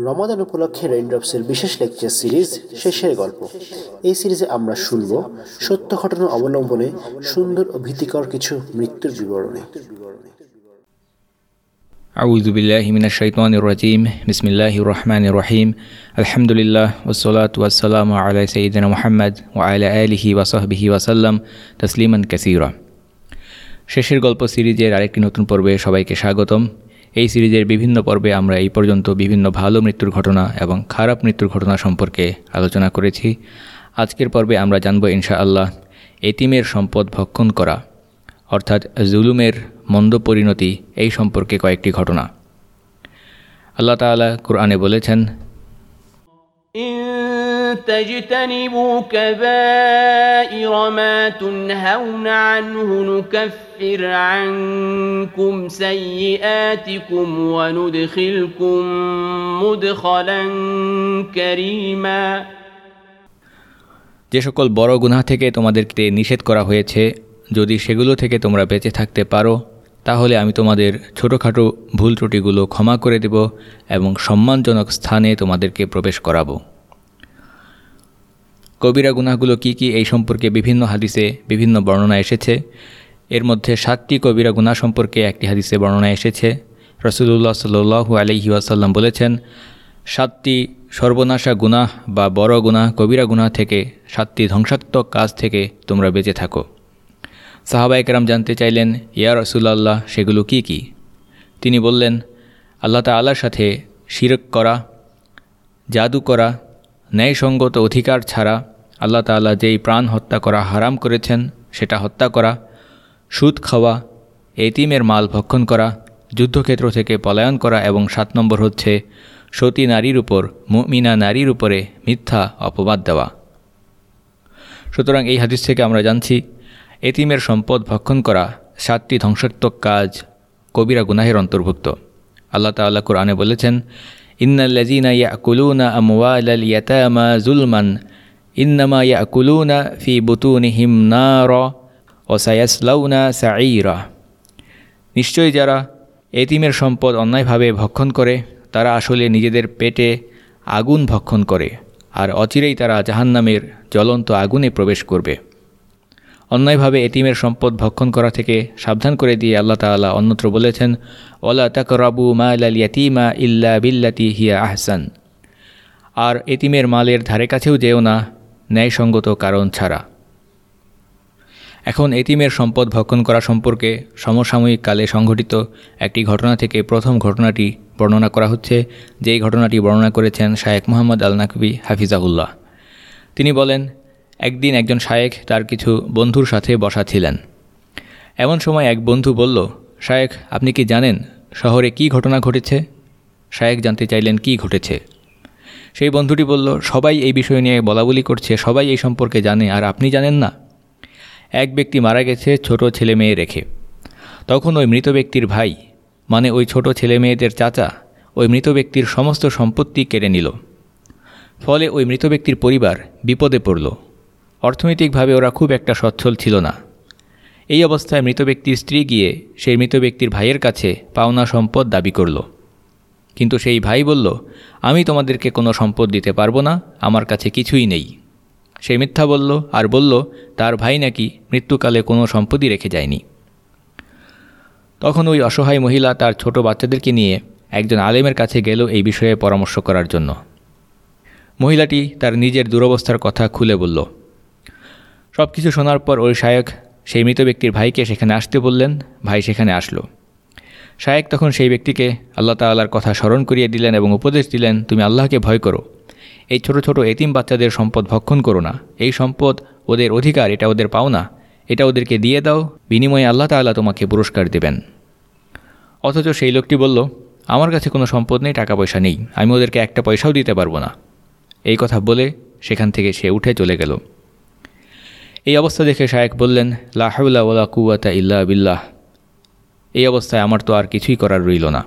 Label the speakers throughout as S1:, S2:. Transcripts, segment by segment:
S1: রমাদান উপলক্ষে রেইনড্রপসের বিশেষ lecture series শেষের গল্প এই সিরিজে আমরা শুনব সত্য ঘটনা অবলম্বনে সুন্দর ও ভীতিকর কিছু মৃত্যুর বিবরণী
S2: أعوذ بالله من الشيطان الرجيم بسم الله الرحمن الرحيم الحمد لله والصلاة والسلام على سيدنا محمد وعلى آله وصحبه وسلم تسليما كثيرا শেষের গল্প সিরিজের আরেকটি নতুন পর্বে সবাইকে স্বাগতম এই সিরিজের বিভিন্ন পর্বে আমরা এই পর্যন্ত বিভিন্ন ভালো মৃত্যুর ঘটনা এবং খারাপ মৃত্যুর ঘটনা সম্পর্কে আলোচনা করেছি। আজকের পর্বে আমরা জানব ইনশাআল্লাহ এতিমের সম্পদ ভক্ষণ করা, অর্থাৎ জুলুমের মন্দ পরিণতি এই সম্পর্কে কয়েকটি ঘটনা। আল্লাহ তাআলা কোরআনে বলেছেন
S3: تجتنبوا كبائر ما تنهون عنه نكفر عنكم سيئاتكم وندخلكم مدخلا كريما
S2: যে সকল বড় গুনাহ থেকে তোমাদেরকে নিষেধ করা হয়েছে যদি সেগুলো থেকে তোমরা বেঁচে থাকতে পারো তাহলে আমি তোমাদের ছোটোখাটো ভুল ত্রুটিগুলো ক্ষমা করে দেব এবং সম্মানজনক স্থানে তোমাদেরকে প্রবেশ করাবো কবিরা গুনাহগুলো কি কি এই সম্পর্কে বিভিন্ন হাদিসে বিভিন্ন বর্ণনা এসেছে? এর মধ্যে সাতটি কবিরা গুনাহ সম্পর্কে একটি হাদিসে বর্ণনা এসেছে। রসুল্লাহ সাল্লু আলহি আসাল্লাম বলেছেন, সাতটি সর্বনাশা গুনাহ বা বড় গুনাহ কবিরা গুনাহ থেকে সাতটি ধ্বংসাত্মক কাজ থেকে তোমরা বেঁচে থাকো। সাহাবাইকেরাম জানতে চাইলেন, ইয়া রসুল্লাহ সেগুলো কি কি? তিনি বললেন, আল্লাহ তাল্লার সাথে শিরক করা, জাদু করা, ন্যায়সঙ্গত অধিকার ছাড়া আল্লাহ তাল্লাহ যেই প্রাণ হত্যা করা হারাম করেছেন, সেটা হত্যা করা, সুদ খাওয়া, এতিমের মাল ভক্ষণ করা, যুদ্ধক্ষেত্র থেকে পলায়ন করা এবং সাত নম্বর হচ্ছে সতী নারীর উপর, মুমিনা নারীর উপরে মিথ্যা অপবাদ দেওয়া। সুতরাং এই হাদিস থেকে আমরা জানছি, এতিমের সম্পদ ভক্ষণ করা সাতটি ধ্বংসাত্মক কাজ কবিরা গুনাহের অন্তর্ভুক্ত। আল্লাহ তাল্লাহ কোরআনে বলেছেন ইন্নাল্লাজিনা ইয়াকুলুনা আমওয়ালাল ইয়াতামা জুলমান ইন্নামা ইয়াকুলুনা ফি বুতুনিহিম নার ও সায়াসলাউনা সাঈরা নিশ্চয়ই যারা এতিমের সম্পদ অন্যায়ভাবে ভক্ষণ করে, তারা আসলে নিজেদের পেটে আগুন ভক্ষণ করে, আর অচিরেই তারা জাহান্নামের জ্বলন্ত আগুনে প্রবেশ করবে। অন্যায়ভাবে এতিমের সম্পদ ভক্ষণ করা থেকে সাবধান করে দিয়ে আল্লাহ তাআলা অন্যত্র বলেছেন, ওলা তাকরাবু মাল ইয়াতিমা ইল্লা বিল্লাতি হিয়া আহসান। আর এতিমের মালের ধারে কাছেও যেও না ন্যায়সঙ্গত কারণ ছাড়া। এখন এতিমের সম্পদ ভক্ষণ করা সম্পর্কে সমসাময়িক কালে সংঘটিত একটি ঘটনা থেকে প্রথম ঘটনাটি বর্ণনা করা হচ্ছে, যেই ঘটনাটি বর্ণনা করেছেন শায়েক মোহাম্মদ আল নাকবি হাফিজাহুল্লাহ। তিনি বলেন, একদিন একজন শায়েক তার কিছু বন্ধুর সাথে বসা ছিলেন। এমন সময় এক বন্ধু বলল শায়েক আপনি কি জানেন শহরে কি ঘটনা ঘটেছে? শায়েক জানতে চাইলেন, কি ঘটেছে? সেই বন্ধুটি বলল, সবাই এই বিষয় নিয়ে বলাবলি করছে, সবাই এই সম্পর্কে জানে, আর আপনি জানেন না? এক ব্যক্তি মারা গেছে ছোট ছেলে মেয়ে রেখে। তখন ওই মৃত ব্যক্তির ভাই মানে ওই ছোট ছেলে মেয়েদের চাচা, ওই মৃত ব্যক্তির সমস্ত সম্পত্তি কেড়ে নিল। ফলে ওই মৃত ব্যক্তির পরিবার বিপদে পড়ল। অর্থনৈতিকভাবে ওরা খুব একটা সচ্ছল ছিল না। এই অবস্থায় মৃত ব্যক্তির স্ত্রী গিয়ে সেই মৃত ব্যক্তির ভাইয়ের কাছে পাওনা সম্পদ দাবি করল। কিন্তু সেই ভাই বলল, আমি তোমাদেরকে কোনো সম্পদ দিতে পারব না, আমার কাছে কিছুই নেই। সে মিথ্যা বলল আর বলল, তার ভাই নাকি মৃত্যুকালে কোনো সম্পত্তি রেখে যায়নি। তখন ওই অসহায় মহিলা তার ছোট বাচ্চাদেরকে নিয়ে একজন আলেমের কাছে গেল এই বিষয়ে পরামর্শ করার জন্য। মহিলাটি তার নিজের দুরবস্থার কথা খুলে বলল সব কিছু শোনার পর ওই শায়ক সেই মৃত ব্যক্তির ভাইকে সেখানে আসতে বললেন, ভাই সেখানে আসলো। শায়েক তখন সেই ব্যক্তিকে আল্লাহ তাল্লার কথা স্মরণ করিয়ে দিলেন এবং উপদেশ দিলেন, তুমি আল্লাহকে ভয় করো। এই ছোট ছোট এতিম বাচ্চাদের সম্পদ ভক্ষণ করো না। এই সম্পদ ওদের অধিকার, এটা ওদের পাও না। এটা ওদেরকে দিয়ে দাও। বিনিময়ে আল্লাহ তাল্লাহ তোমাকে পুরস্কার দেবেন। অথচ সেই লোকটি বলল, আমার কাছে কোনো সম্পদ নেই টাকা পয়সা নেই। আমি ওদেরকে একটা পয়সাও দিতে পারব না। এই কথা বলে সেখান থেকে সে উঠে চলে গেল। এই অবস্থা দেখে শায়েক বললেন লাহাউল্লা ওলা কুয়াতা ইল্লা বিল্লাহ। এই অবস্থায় আমার তো আর কিছুই করার রইল না।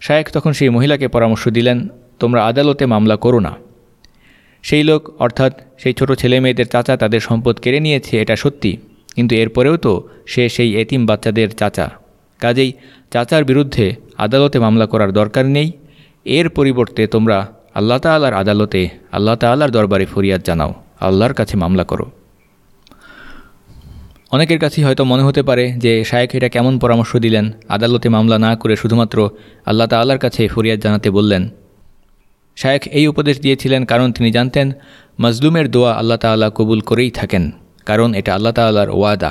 S2: শায়েক তখন সেই মহিলাকে পরামর্শ দিলেন, তোমরা আদালতে মামলা করো না। সেই লোক, অর্থাৎ সেই ছোট ছেলে মেয়েদের চাচা তাদের সম্পদ কেড়ে নিয়েছে, এটা সত্যি। কিন্তু এরপরেও তো সে সেই এতিম বাচ্চাদের চাচা। কাজেই চাচার বিরুদ্ধে আদালতে মামলা করার দরকার নেই। এর পরিবর্তে তোমরা আল্লাহ তাল্লার আদালতে আল্লাহ তাল্লার দরবারে ফরিয়াদ জানাও। আল্লাহর কাছে মামলা করো। অনেকের কাছেই হয়তো মনে হতে পারে যে শায়েখ এটা কেমন পরামর্শ দিলেন, আদালতে মামলা না করে শুধুমাত্র আল্লাহ তাল্লার কাছে ফরিয়াদ জানাতে বললেন। শায়েখ এই উপদেশ দিয়েছিলেন কারণ তিনি জানতেন, মজলুমের দোয়া আল্লাহ তাল্লাহ কবুল করেই থাকেন, কারণ এটা আল্লাহ তাল্লাহর ওয়াদা।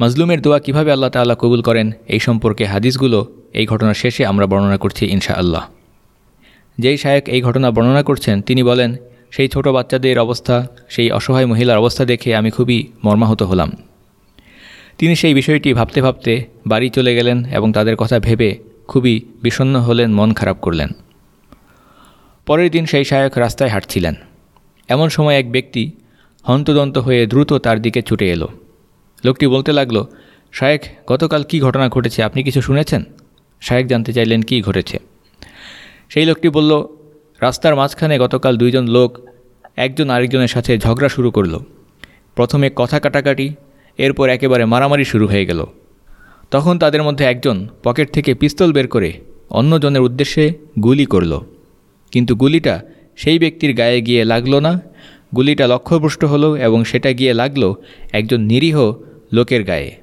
S2: মজলুমের দোয়া কীভাবে আল্লাহ তাল্লাহ কবুল করেন, এই সম্পর্কে হাদিসগুলো এই ঘটনার শেষে আমরা বর্ণনা করছি ইনশা আল্লাহ যেই শায়েক এই ঘটনা বর্ণনা করছেন, তিনি বলেন সেই ছোট বাচ্চাদের অবস্থা, সেই অসহায় মহিলার অবস্থা দেখে আমি খুবই মর্মাহত হলাম। তিনি সেই বিষয়টি ভাবতে ভাবতে বাড়ি চলে গেলেন এবং তাদের কথা ভেবে খুবই বিষণ্ন হলেন, মন খারাপ করলেন। পরের দিন সেই শায়ক রাস্তায় হাঁটছিলেন। এমন সময় এক ব্যক্তি হন্তদন্ত হয়ে দ্রুত তার দিকে ছুটে এলো। লোকটি বলতে লাগল শায়েক গতকাল কি ঘটনা ঘটেছে? আপনি কিছু শুনেছেন? শায়েক জানতে চাইলেন, কি ঘটেছে? সেই লোকটি বলল রাস্তার মাঝখানে গতকাল দুইজন লোক, একজন আরেকজনের সাথে ঝগড়া শুরু করল। প্রথমে কথা কাটাকাটি, এরপর একেবারে মারামারি শুরু হয়ে গেল। তখন তাদের মধ্যে একজন পকেট থেকে পিস্তল বের করে অন্যজনের উদ্দেশ্যে গুলি করল। কিন্তু গুলিটা সেই ব্যক্তির গায়ে গিয়ে লাগল না। গুলিটা লক্ষ্যভ্রষ্ট হলো এবং সেটা গিয়ে লাগল একজন নিরীহ লোকের গায়ে।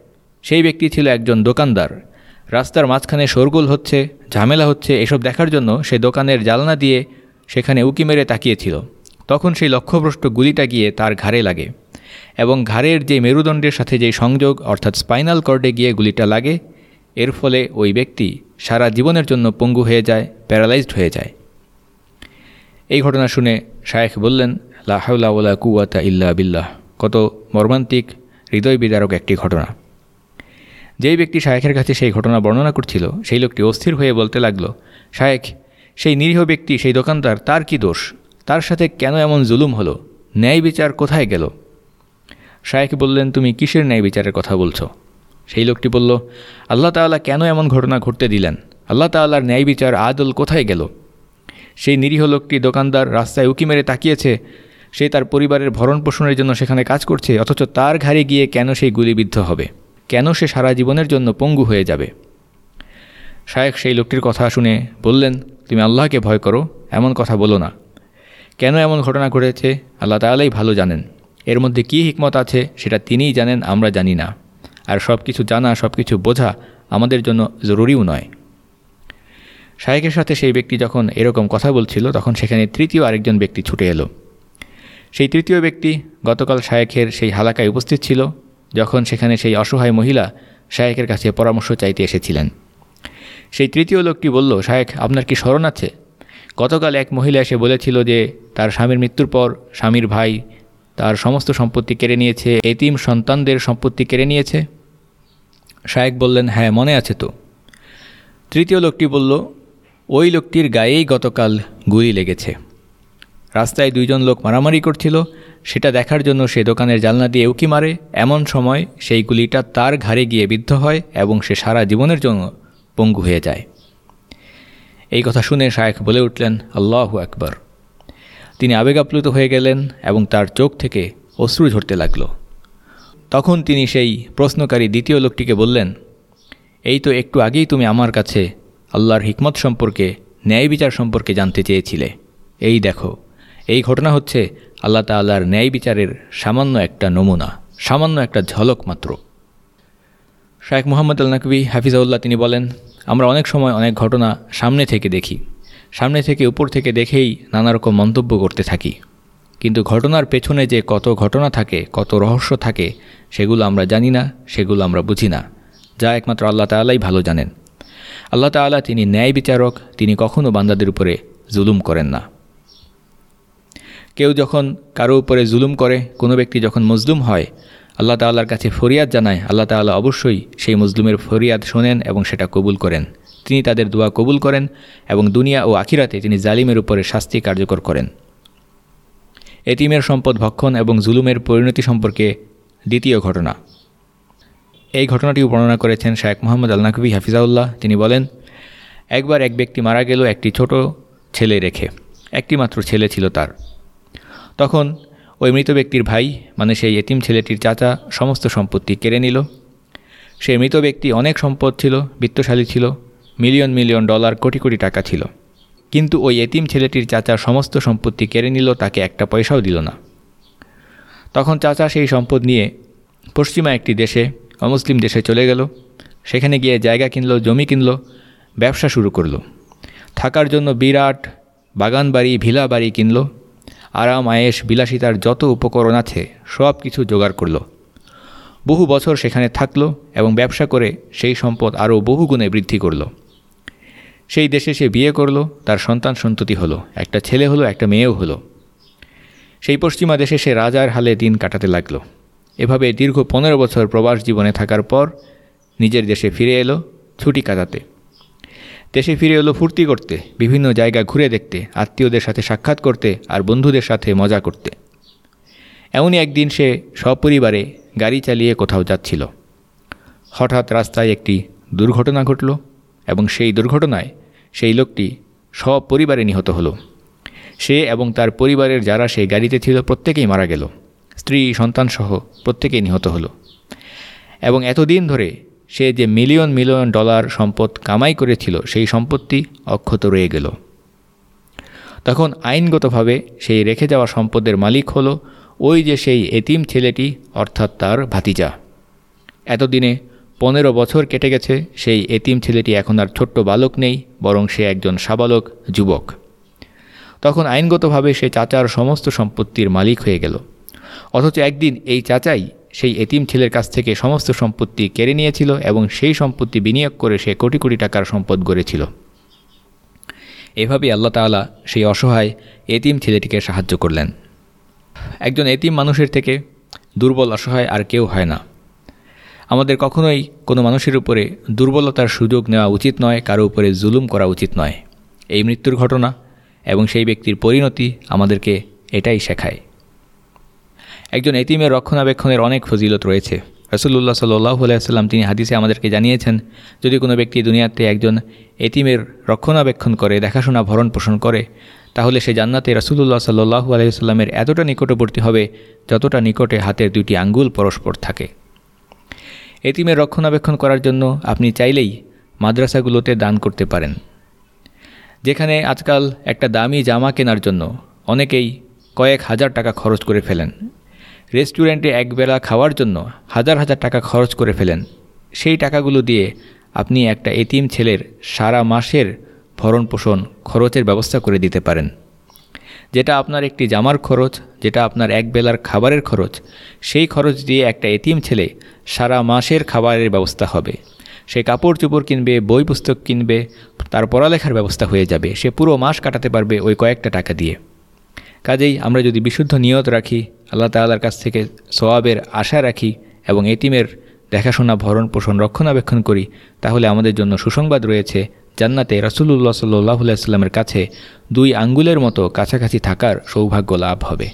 S2: সেই ব্যক্তি ছিল একজন দোকানদার। রাস্তার মাঝখানে শোরগোল হচ্ছে, ঝামেলা হচ্ছে, এসব দেখার জন্য সে দোকানের জালনা দিয়ে সেখানে উকি মেরে তাকিয়েছিল। তখন সেই লক্ষ্যভ্রষ্ট গুলিটা গিয়ে তার ঘাড়ে লাগে এবং ঘাড়ের যে মেরুদণ্ডের সাথে যে সংযোগ, অর্থাৎ স্পাইনাল কর্ডে গিয়ে গুলিটা লাগে, এর ফলে ওই ব্যক্তি সারা জীবনের জন্য পঙ্গু হয়ে যায়, প্যারালাইজড হয়ে যায়। এই ঘটনা শুনে শায়েখ বললেন লাহাউলা কুয়াতা ইল্লা বিল্লাহ। কত মর্মান্তিক হৃদয় বিদারক একটি ঘটনা। যেই ব্যক্তি শায়েখের কাছে সেই ঘটনা বর্ণনা করছিল, সেই লোকটি অস্থির হয়ে বলতে লাগল, শায়েখ সেই নিরীহ ব্যক্তি, সেই দোকানদার, তার কি দোষ? তার সাথে কেন এমন জুলুম হলো? ন্যায় বিচার কোথায় গেল? শায়েখ বললেন, তুমি কিসের ন্যায় বিচারের কথা বলছো? সেই লোকটি বলল, আল্লাহ তাল্লাহ কেন এমন ঘটনা ঘটতে দিলেন? আল্লাহ তাল্লাহর ন্যায় বিচার আদল কোথায় গেল? সেই নিরীহ লোকটি দোকানদার রাস্তায় উকি মেরে তাকিয়েছে। সে তার পরিবারের ভরণ পোষণের জন্য সেখানে কাজ করছে, অথচ তার ঘাড়ে গিয়ে কেন সেই গুলিবিদ্ধ হবে? কেন সে সারা জীবনের জন্য পঙ্গু হয়ে যাবে? শায়েখ সেই লোকটির কথা শুনে বললেন তুমি আল্লাহকে ভয় করো, এমন কথা বলো না। কেন এমন ঘটনা ঘটেছে? আল্লাহ তালাই ভালো জানেন। এর মধ্যে কী হিকমত আছে সেটা তিনিই জানেন, আমরা জানি না। আর সব কিছু জানা সব কিছু বোঝা আমাদের জন্য জরুরিও নয়। শায়েকের সাথে সেই ব্যক্তি যখন এরকম কথা বলছিল, তখন সেখানে তৃতীয় আরেকজন ব্যক্তি ছুটে এলো। সেই তৃতীয় ব্যক্তি গতকাল শায়েখের সেই হালাকায় উপস্থিত ছিল, যখন সেখানে সেই অসহায় মহিলা শায়েকের কাছে পরামর্শ চাইতে এসেছিলেন। সেই তৃতীয় লোকটি বলল, শায়েখ, আপনার কি স্মরণ আছে? গতকাল এক মহিলা এসে বলেছিল যে, তার স্বামীর মৃত্যুর পর স্বামীর ভাই তার সমস্ত সম্পত্তি কেড়ে নিয়েছে, এতিম সন্তানদের সম্পত্তি কেড়ে নিয়েছে। শায়েক বললেন হ্যাঁ মনে আছে তো। তৃতীয় লোকটি বলল, ওই লোকটির গায়েই গতকাল গুলি লেগেছে। রাস্তায় দুইজন লোক মারামারি করছিল, সেটা দেখার জন্য সে দোকানের জালনা দিয়ে উকি মারে। এমন সময় সেই গুলিটা তার ঘাড়ে গিয়ে বিদ্ধ হয় এবং সে সারা জীবনের জন্য পঙ্গু হয়ে যায়। এই কথা শুনে শায়েখ বলে উঠলেন, আল্লাহ আকবর। তিনি আবেগাপ্লুত হয়ে গেলেন এবং তার চোখ থেকে অশ্রু ঝরতে লাগল। তখন তিনি সেই প্রশ্নকারী দ্বিতীয় লোকটিকে বললেন, এই তো একটু আগেই তুমি আমার কাছে আল্লাহর হিকমত সম্পর্কে ন্যায় বিচার সম্পর্কে জানতে চেয়েছিলে। এই দেখো, এই ঘটনা হচ্ছে আল্লাহ তাল্লাহর ন্যায় বিচারের সামান্য একটা নমুনা, সামান্য একটা ঝলক মাত্র। শায়েখ মোহাম্মদ আল নকবি হাফিজাউল্লাহ তিনি বলেন, আমরা অনেক সময় অনেক ঘটনা সামনে থেকে দেখি। সামনে থেকে উপর থেকে দেখেই নানা রকম মন্তব্য করতে থাকি। কিন্তু ঘটনার পেছনে যে কত ঘটনা থাকে, কত রহস্য থাকে, সেগুলো আমরা জানি না, সেগুলো আমরা বুঝি না। যা একমাত্র আল্লাহ তাল্লাই ভালো জানেন। আল্লাহ তাল্লাহ তিনি ন্যায় বিচারক, তিনি কখনও বান্দাদের উপরে জুলুম করেন না। কেউ যখন কারও উপরে জুলুম করে, কোনো ব্যক্তি যখন মজলুম হয় আল্লাহ তাল্লাহর কাছে ফরিয়াদ জানায়, আল্লাহ তাল্লাহ অবশ্যই সেই মজলুমের ফরিয়াদ শোনেন এবং সেটা কবুল করেন। তিনি তাদের দোয়া কবুল করেন এবং দুনিয়া ও আখিরাতে তিনি জালিমের উপরে শাস্তি কার্যকর করেন। এতিমের সম্পদ ভক্ষণ এবং জুলুমের পরিণতি সম্পর্কে দ্বিতীয় ঘটনা। এই ঘটনাটিও বর্ণনা করেছেন শায়েখ মোহাম্মদ আল নাকবি হাফিজাউল্লাহ। তিনি বলেন, একবার এক ব্যক্তি মারা গেল একটি ছোট ছেলে রেখে একটি মাত্র ছেলে ছিল তার। তখন ওই মৃত ব্যক্তির ভাই মানে সেই এতিম ছেলেটির চাচা, সমস্ত সম্পত্তি কেড়ে নিল। সে মৃত ব্যক্তি অনেক সম্পদ ছিল, বিত্তশালী ছিল, million million dollar, crore crore টাকা ছিল। কিন্তু ওই এতিম ছেলেটির চাচা সমস্ত সম্পত্তি কেড়ে নিল, তাকে একটা পয়সাও দিল না। তখন চাচা সেই সম্পদ নিয়ে পশ্চিমা একটি দেশে, অমুসলিম দেশে চলে গেল। সেখানে গিয়ে জায়গা কিনলো, জমি কিনলো, ব্যবসা শুরু করল। থাকার জন্য বিরাট বাগান বাড়ি ভিলা বাড়ি কিনলো। আরাম আয়েস বিলাসিতার যত উপকরণ আছে সব কিছু জোগাড় করল। বহু বছর সেখানে থাকল এবং ব্যবসা করে সেই সম্পদ আরও বহু গুণে বৃদ্ধি করল। সেই দেশে সে বিয়ে করল, তার সন্তান সন্ততি হলো, একটা ছেলে হলো, একটা মেয়েও হলো। সেই পশ্চিমা দেশে সে রাজার হালে দিন কাটাতে লাগল। এভাবে দীর্ঘ পনেরো বছর প্রবাস জীবনে থাকার পর নিজের দেশে ফিরে এলো, ছুটি কাটাতে। দেশে ফিরে এলো ফুর্তি করতে, বিভিন্ন জায়গা ঘুরে দেখতে, আত্মীয়দের সাথে সাক্ষাৎ করতে আর বন্ধুদের সাথে মজা করতে। এমনই একদিন সে সপরিবারে গাড়ি চালিয়ে কোথাও যাচ্ছিল। হঠাৎ রাস্তায় একটি দুর্ঘটনা ঘটল এবং সেই দুর্ঘটনায় সেই লোকটি সপরিবারে নিহত হলো। সে এবং তার পরিবারের যারা সেই গাড়িতে ছিল প্রত্যেকেই মারা গেল। স্ত্রী, সন্তানসহ প্রত্যেকেই নিহত হলো। এবং এতদিন ধরে সে যে মিলিয়ন মিলিয়ন ডলার সম্পদ কামাই করেছিল, সেই সম্পত্তি অক্ষত রয়ে গেল। তখন আইনগতভাবে সেই রেখে যাওয়া সম্পদের মালিক হলো ওই যে সেই এতিম ছেলেটি, অর্থাৎ তার ভাতিজা। এতদিনে পনেরো বছর কেটে গেছে, সেই এতিম ছেলেটি এখন আর ছোট্ট বালক নেই, বরং সে একজন সাবালক যুবক। তখন আইনগতভাবে সে চাচার সমস্ত সম্পত্তির মালিক হয়ে গেল। অথচ একদিন এই চাচাই সেই এতিম ছেলের কাছ থেকে সমস্ত সম্পত্তি কেড়ে নিয়েছিল এবং সেই সম্পত্তি বিনিয়োগ করে সে কোটি কোটি টাকার সম্পদ গড়েছিল। এভাবেই আল্লাহ তাআলা সেই অসহায় এতিম ছেলেটিকে সাহায্য করলেন। একজন এতিম মানুষের থেকে দুর্বল, অসহায় আর কেউ হয় না। আমাদের কখনোই কোনো মানুষের উপরে দুর্বলতার সুযোগ নেওয়া উচিত নয়, কারও উপরে জুলুম করা উচিত নয়। এই মৃত্যুর ঘটনা এবং সেই ব্যক্তির পরিণতি আমাদেরকে এটাই শেখায়। একজন এতিমের রক্ষণাবেক্ষণের অনেক ফজিলত রয়েছে। রসুল্লাহ সাল্লাহ আলাইসাল্লাম তিনি হাদিসে আমাদেরকে জানিয়েছেন, যদি কোনো ব্যক্তি দুনিয়াতে একজন এতিমের রক্ষণাবেক্ষণ করে, দেখাশোনা, ভরণ পোষণ করে, তাহলে সে জান্নাতে রসুল্লাহ সাল্লু আলাইসাল্লামের এতটা নিকটবর্তী হবে, যতটা নিকটে হাতের দুটি আঙ্গুল পরস্পর থাকে। এতিমের রক্ষণাবেক্ষণ করার জন্য আপনি চাইলেই মাদ্রাসাগুলোতে দান করতে পারেন। যেখানে আজকাল একটা দামি জামা কেনার জন্য অনেকেই কয়েক হাজার টাকা খরচ করে ফেলেন। রেস্টুরেন্টে একবেলা খাওয়ার জন্য হাজার হাজার টাকা খরচ করে ফেলেন। সেই টাকাগুলো দিয়ে আপনি একটা এতিম ছেলের সারা মাসের ভরণ পোষণ খরচের ব্যবস্থা করে দিতে পারেন। যেটা আপনার একটি জামার খরচ, যেটা আপনার এক বেলার খাবারের খরচ, সেই খরচ দিয়ে একটা এতিম ছেলে সারা মাসের খাবারের ব্যবস্থা হবে। সে কাপড় চোপড় কিনবে, বই পুস্তক কিনবে, তার পড়ালেখার ব্যবস্থা হয়ে যাবে। সে পুরো মাস কাটাতে পারবে ওই কয়েকটা টাকা দিয়ে। কাজেই আমরা যদি বিশুদ্ধ নিয়ত রাখি, আল্লাহ তাল্লার কাছ থেকে সোয়াবের আশা রাখি এবং এতিমের দেখাশোনা, ভরণ পোষণ, রক্ষণাবেক্ষণ করি, তাহলে আমাদের জন্য সুসংবাদ রয়েছে জান্নাতে রাসুল্লাহ সাল্লাহ সাল্লামের কাছে দুই আঙ্গুলের মতো কাছাকাছি থাকার সৌভাগ্য লাভ হবে।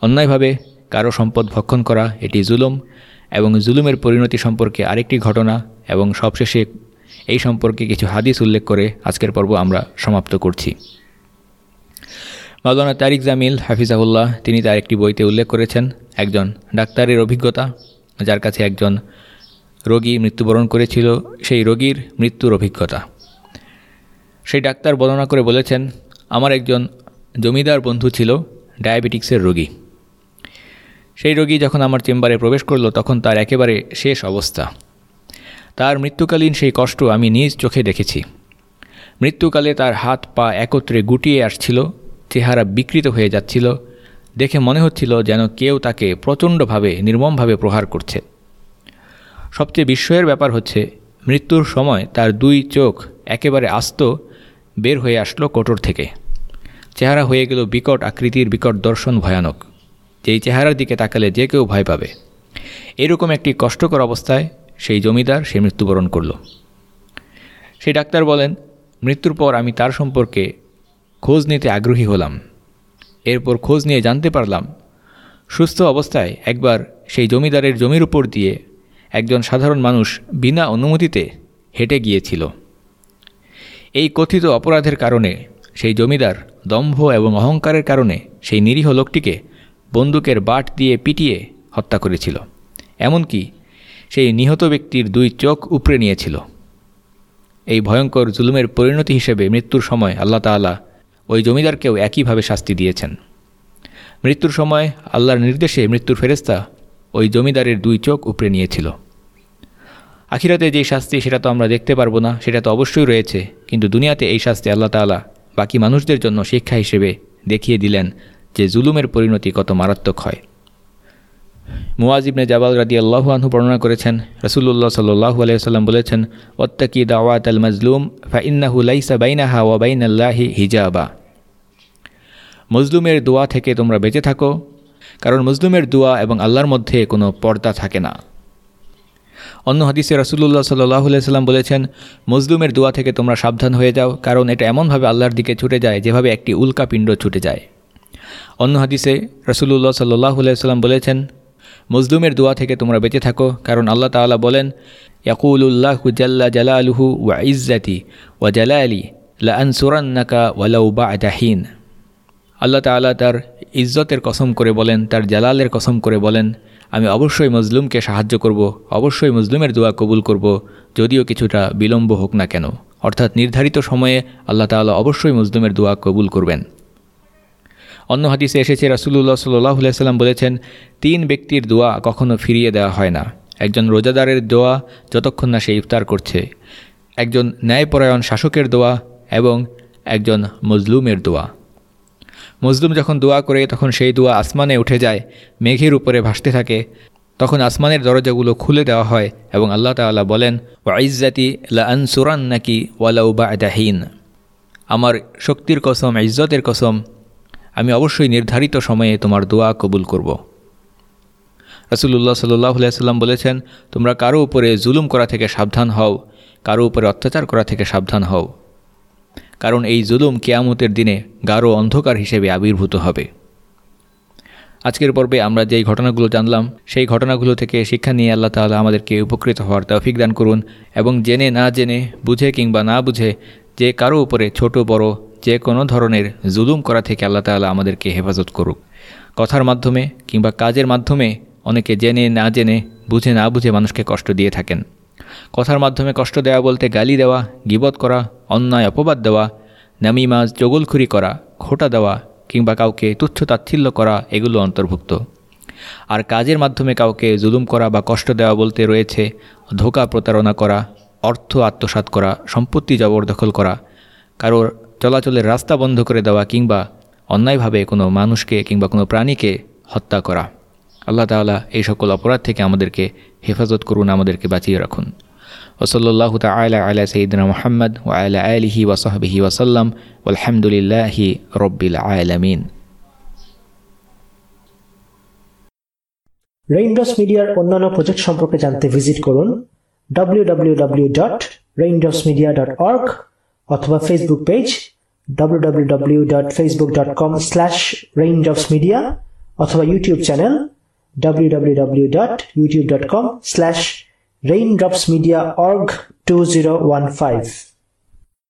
S2: অন্যায়ভাবে কারও সম্পদ ভক্ষণ করা, এটি জুলুম এবং জুলুমের পরিণতি সম্পর্কে আরেকটি ঘটনা এবং সবশেষে এই সম্পর্কে কিছু হাদিস উল্লেখ করে আজকের পর্ব আমরা সমাপ্ত করছি। মাওলানা তারিক জামিল হাফিজাহুল্লাহ, তিনি তার একটি বইতে উল্লেখ করেছেন, একজন ডাক্তারের অভিজ্ঞতা, যার কাছে একজন রোগী মৃত্যুবরণ করেছিল, সেই রোগীর মৃত্যুর অভিজ্ঞতা। সেই ডাক্তার বর্ণনা করে বলেছেন, আমার একজন জমিদার বন্ধু ছিল, ডায়াবেটিক্সের রোগী। সেই রোগী যখন আমার চেম্বারে প্রবেশ করল, তখন তার একেবারে শেষ অবস্থা। তার মৃত্যুকালীন সেই কষ্ট আমি নিজ চোখে দেখেছি। মৃত্যুকালে তার হাত পা একত্রে গুটিয়ে আসছিল চেহারা বিকৃত হয়ে যাচ্ছিল, দেখে মনে হচ্ছিল যেন কেউ তাকে প্রচণ্ডভাবে, নির্মমভাবে প্রহার করছে। সবচেয়ে বিস্ময়ের ব্যাপার হচ্ছে, মৃত্যুর সময় তার দুই চোখ একেবারে আস্ত, বের হয়ে আসলো কোটর থেকে। চেহারা হয়ে গেল বিকট আকৃতির, বিকট দর্শন ভয়ানক। যেই চেহারার দিকে তাকালে যে কেউ ভয় পাবে। এরকম একটি কষ্টকর অবস্থায় সেই জমিদার সে মৃত্যুবরণ করল। সেই ডাক্তার বলেন, মৃত্যুর পর আমি তার সম্পর্কে খোঁজ নিতে আগ্রহী হলাম। এরপর খোঁজ নিয়ে জানতে পারলাম, সুস্থ অবস্থায় একবার সেই জমিদারের জমির উপর দিয়ে একজন সাধারণ মানুষ বিনা অনুমতিতে হেঁটে গিয়েছিল। এই কথিত অপরাধের কারণে সেই জমিদার দম্ভ এবং অহংকারের কারণে সেই নিরীহ লোকটিকে বন্দুকের বাট দিয়ে পিটিয়ে হত্যা করেছিল। এমনকি সেই নিহত ব্যক্তির দুই চোখ উপড়ে নিয়েছিল। এই ভয়ঙ্কর জুলুমের পরিণতি হিসেবে মৃত্যুর সময় আল্লাহ তাআলা ওই জমিদারকেও একইভাবে শাস্তি দিয়েছেন। মৃত্যুর সময় আল্লাহর নির্দেশে মৃত্যুর ফেরেস্তা ওই জমিদারের দুই চোখ উপরে নিয়েছিল। আখিরাতে যে শাস্তি সেটা তো আমরা দেখতে পারব না, সেটা তো অবশ্যই রয়েছে, কিন্তু দুনিয়াতে এই শাস্তি আল্লাহ তালা বাকি মানুষদের জন্য শিক্ষা হিসেবে দেখিয়ে দিলেন যে জুলুমের পরিণতি কত মারাত্মক হয়। মুওয়াজিবনে জাবাল রাদি আল্লাহু আনহু বর্ণনা করেছেন রসুল্লাহ সাল্লাহু আলাইসাল্লাম বলেছেন, ওত্তাকি দাওয়াত আল মজলুম, ফাইন্নাহু লাইসা বাইনাহা ওয়া বাইনাল্লাহি হিজাবা। মজলুমের দোয়া থেকে তোমরা বেঁচে থাকো, কারণ মজলুমের দোয়া এবং আল্লাহর মধ্যে কোনো পর্দা থাকে না। অন্য হাদিসে রসুল্লাহ সাল্লাহ সাল্লাম বলেছেন, মজলুমের দোয়া থেকে তোমরা সাবধান হয়ে যাও, কারণ এটা এমনভাবে আল্লাহর দিকে ছুটে যায় যেভাবে একটি উল্কা পিণ্ড ছুটে যায়। অন্য হাদিসে রসুল্লাহ সাল্লাহ সাল্লাম বলেছেন মজলুমের দোয়া থেকে তোমরা বেঁচে থাকো, কারণ আল্লাহ তাআলা বলেন ইয়াকুল্লাহ জাল্লা জালালুহু ওয়া ইজ্জাতি ওয়া জালালি লা আনসুরান্নাকা ওয়ালাউ বা'দাহিন আল্লাহ তাআলা তার ইজ্জতের কসম করে বলেন, তার জালালের কসম করে বলেন, আমি অবশ্যই মজলুমকে সাহায্য করব, অবশ্যই মজলুমের দোয়া কবুল করব, যদিও কিছুটা বিলম্ব হোক না কেন। অর্থাৎ নির্ধারিত সময়ে আল্লাহ তাআলা অবশ্যই মজলুমের দোয়া কবুল করবেন। অন্য হাদিসে এসেছে রাসুল্লাহ সাল্লাহ সাল্লাম বলেছেন, তিন ব্যক্তির দোয়া কখনো ফিরিয়ে দেওয়া হয় না। একজন রোজাদারের দোয়া যতক্ষণ না সে ইফতার করছে, একজন ন্যায়পরায়ণ শাসকের দোয়া এবং একজন মজলুমের দোয়া। মজলুম যখন দোয়া করে, তখন সেই দোয়া আসমানে উঠে যায়, মেঘের উপরে ভাসতে থাকে। তখন আসমানের দরজাগুলো খুলে দেওয়া হয় এবং আল্লাহ তাআলা বলেন ওয়াইজাতি লা আনসুরান নাকি ওয়ালাউ বাদাহীন। আমার শক্তির কসম, ইজ্জতের কসম আমি অবশ্যই নির্ধারিত সময়ে তোমার দোয়া কবুল করব। রাসুল্লাহ সাল্লাহ সাল্লাম বলেছেন, তোমরা কারও উপরে জুলুম করা থেকে সাবধান হও, কারও উপরে অত্যাচার করা থেকে সাবধান হও। কারণ এই জুলুম কেয়ামতের দিনে গাঢ় অন্ধকার হিসেবে আবির্ভূত হবে। আজকের পর্বে আমরা যেই ঘটনাগুলো জানলাম, সেই ঘটনাগুলো থেকে শিক্ষা নিয়ে আল্লাহ তাআলা আমাদেরকে উপকৃত হওয়ার তৌফিক দান করুন এবং জেনে না জেনে, বুঝে কিংবা না বুঝে, যে কারও উপরে ছোট, বড় যে কোনো ধরনের জুলুম করা থেকে আল্লাহ তাআলা আমাদেরকে হেফাজত করুক। কথার মাধ্যমে কিংবা কাজের মাধ্যমে অনেকে জেনে না জেনে, বুঝে না বুঝে মানুষকে কষ্ট দিয়ে থাকেন। কথার মাধ্যমে কষ্ট দেওয়া বলতে গালি দেওয়া, গিবত করা, অন্যায়, অপবাদ দেওয়া নামিমাজ জগলখুরি করা, খোটা দেওয়া, কিংবা কাউকে তুচ্ছ তাচ্ছিল্য করা, এগুলো অন্তর্ভুক্ত। আর কাজের মাধ্যমে কাউকে জুলুম করা বা কষ্ট দেওয়া বলতে রয়েছে ধোকা প্রতারণা করা, অর্থ আত্মসাত করা, সম্পত্তি জবরদখল করা, কারোর চলাচলের রাস্তা বন্ধ করে দেওয়া কিংবা অন্যায়ভাবে কোনো মানুষকে কিংবা কোনো প্রাণীকে হত্যা করা। আল্লাহ তাআলা এই সকল অপরাধ থেকে আমাদেরকে হেফাজত করুন, আমাদেরকে বাঁচিয়ে রাখুন। ওসল্লাহ তালা আলা সঈদিনা মোহাম্মদ ও আলা আলিহি ওয়াসাহবিহি ওয়াসাল্লাম আলহামদুলিল্লাহি রব্বিল আলমিন।
S4: রেইনড্রপস মিডিয়ার অন্যান্য প্রজেক্ট সম্পর্কে জানতে ভিজিট করুন W double dot raindrops media dot www.raindropsmedia.org অথবা Facebook page www.facebook.com/raindropsmedia অথবা ইউটিউব চ্যানেল www.youtube.com/raindropsmediaorg2015